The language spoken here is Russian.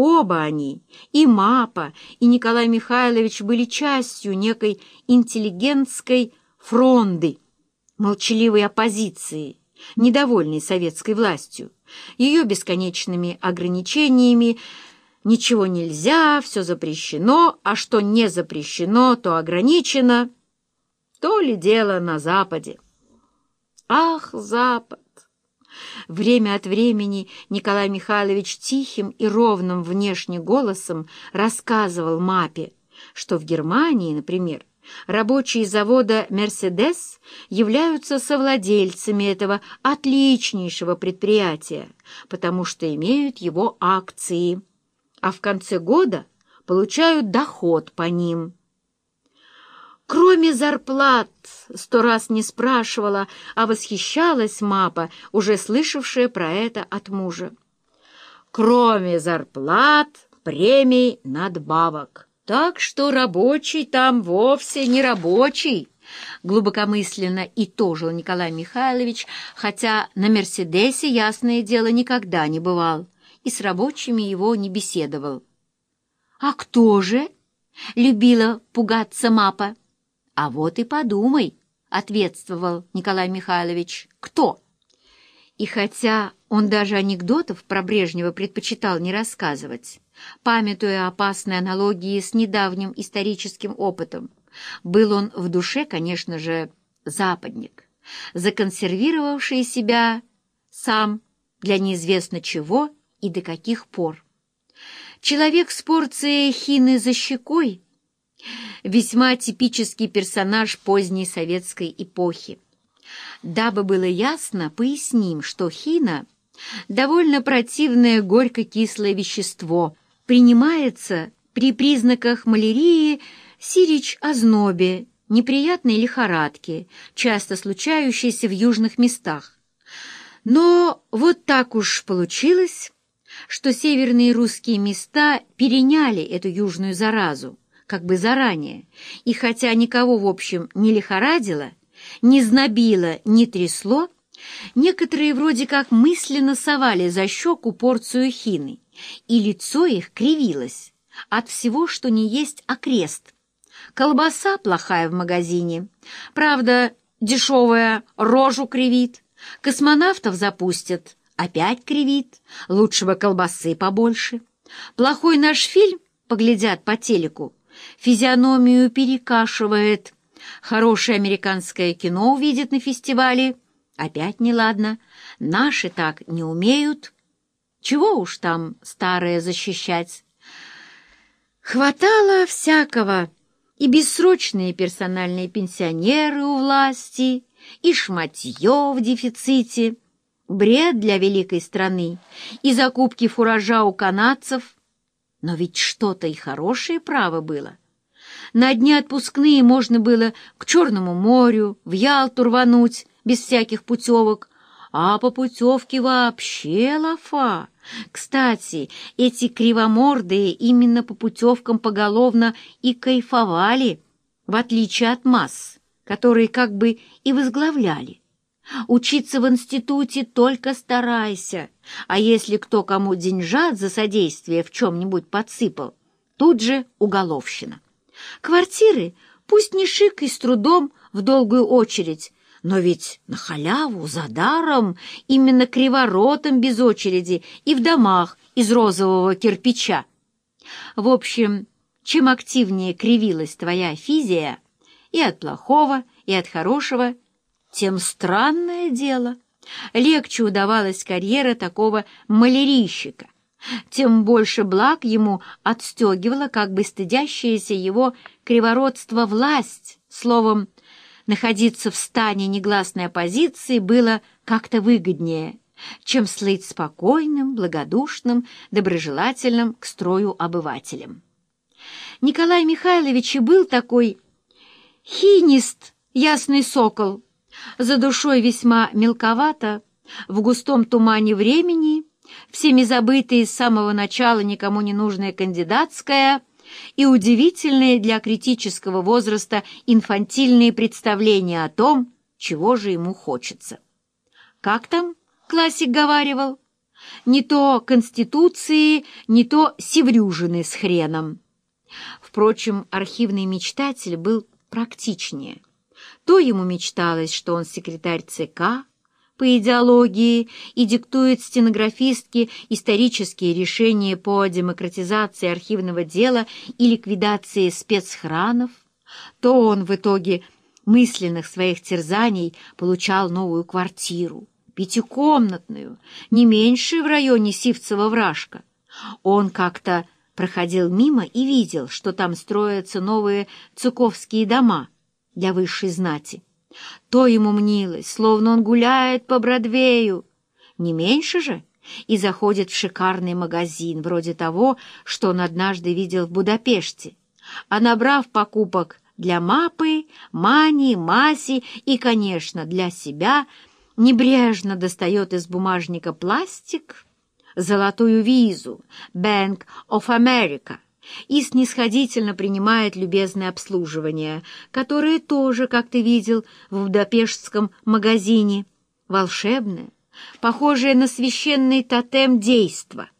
оба они, и Мапа, и Николай Михайлович, были частью некой интеллигентской фронды, молчаливой оппозиции, недовольной советской властью, ее бесконечными ограничениями, ничего нельзя, все запрещено, а что не запрещено, то ограничено, то ли дело на Западе. Ах, Запад! Время от времени Николай Михайлович тихим и ровным внешне голосом рассказывал Мапе, что в Германии, например, рабочие завода «Мерседес» являются совладельцами этого отличнейшего предприятия, потому что имеют его акции, а в конце года получают доход по ним. Кроме зарплат, сто раз не спрашивала, а восхищалась Мапа, уже слышавшая про это от мужа. Кроме зарплат, премий, надбавок. Так что рабочий там вовсе не рабочий, глубокомысленно и тоже Николай Михайлович, хотя на «Мерседесе», ясное дело, никогда не бывал и с рабочими его не беседовал. «А кто же?» — любила пугаться Мапа. «А вот и подумай», — ответствовал Николай Михайлович. «Кто?» И хотя он даже анекдотов про Брежнева предпочитал не рассказывать, памятуя опасные аналогии с недавним историческим опытом, был он в душе, конечно же, западник, законсервировавший себя сам для неизвестно чего и до каких пор. Человек с порцией хины за щекой — весьма типический персонаж поздней советской эпохи. Дабы было ясно, поясним, что хина – довольно противное горько-кислое вещество, принимается при признаках малярии, сирич-ознобе, неприятной лихорадки, часто случающейся в южных местах. Но вот так уж получилось, что северные русские места переняли эту южную заразу, как бы заранее, и хотя никого, в общем, не лихорадило, не знобило, не трясло, некоторые вроде как мысленно совали за щеку порцию хины, и лицо их кривилось от всего, что не есть окрест. Колбаса плохая в магазине, правда, дешевая рожу кривит, космонавтов запустят, опять кривит, лучше бы колбасы побольше. Плохой наш фильм поглядят по телеку, физиономию перекашивает. Хорошее американское кино увидит на фестивале. Опять неладно. Наши так не умеют. Чего уж там старое защищать? Хватало всякого. И бессрочные персональные пенсионеры у власти, и шматье в дефиците, бред для великой страны, и закупки фуража у канадцев — но ведь что-то и хорошее право было. На дни отпускные можно было к Черному морю, в Ялту рвануть, без всяких путевок, а по путевке вообще лафа. Кстати, эти кривомордые именно по путевкам поголовно и кайфовали, в отличие от масс, которые как бы и возглавляли. Учиться в институте только старайся, а если кто кому деньжат за содействие в чем-нибудь подсыпал, тут же уголовщина. Квартиры пусть не шик и с трудом в долгую очередь, но ведь на халяву, за даром, именно криворотом без очереди и в домах из розового кирпича. В общем, чем активнее кривилась твоя физия, и от плохого, и от хорошего – тем странное дело, легче удавалась карьера такого малярийщика, тем больше благ ему отстегивала как бы стыдящаяся его кривородство власть. Словом, находиться в стане негласной оппозиции было как-то выгоднее, чем слыть спокойным, благодушным, доброжелательным к строю обывателем. Николай Михайлович и был такой хинист, ясный сокол, за душой весьма мелковато, в густом тумане времени, всеми забытые с самого начала никому не нужная кандидатская и удивительные для критического возраста инфантильные представления о том, чего же ему хочется. Как там классик говаривал? Не то конституции, не то севрюжины с хреном. Впрочем, архивный мечтатель был практичнее. То ему мечталось, что он секретарь ЦК по идеологии и диктует стенографистке исторические решения по демократизации архивного дела и ликвидации спецхранов, то он в итоге мысленных своих терзаний получал новую квартиру, пятикомнатную, не меньше в районе Сивцева-Вражка. Он как-то проходил мимо и видел, что там строятся новые цуковские дома для высшей знати. То ему мнилось, словно он гуляет по Бродвею, не меньше же, и заходит в шикарный магазин, вроде того, что он однажды видел в Будапеште, а набрав покупок для Мапы, Мани, Маси и, конечно, для себя, небрежно достает из бумажника пластик, золотую визу Bank of America и снисходительно принимает любезное обслуживание, которое тоже, как ты видел, в будапештском магазине, волшебное, похожее на священный тотем действа —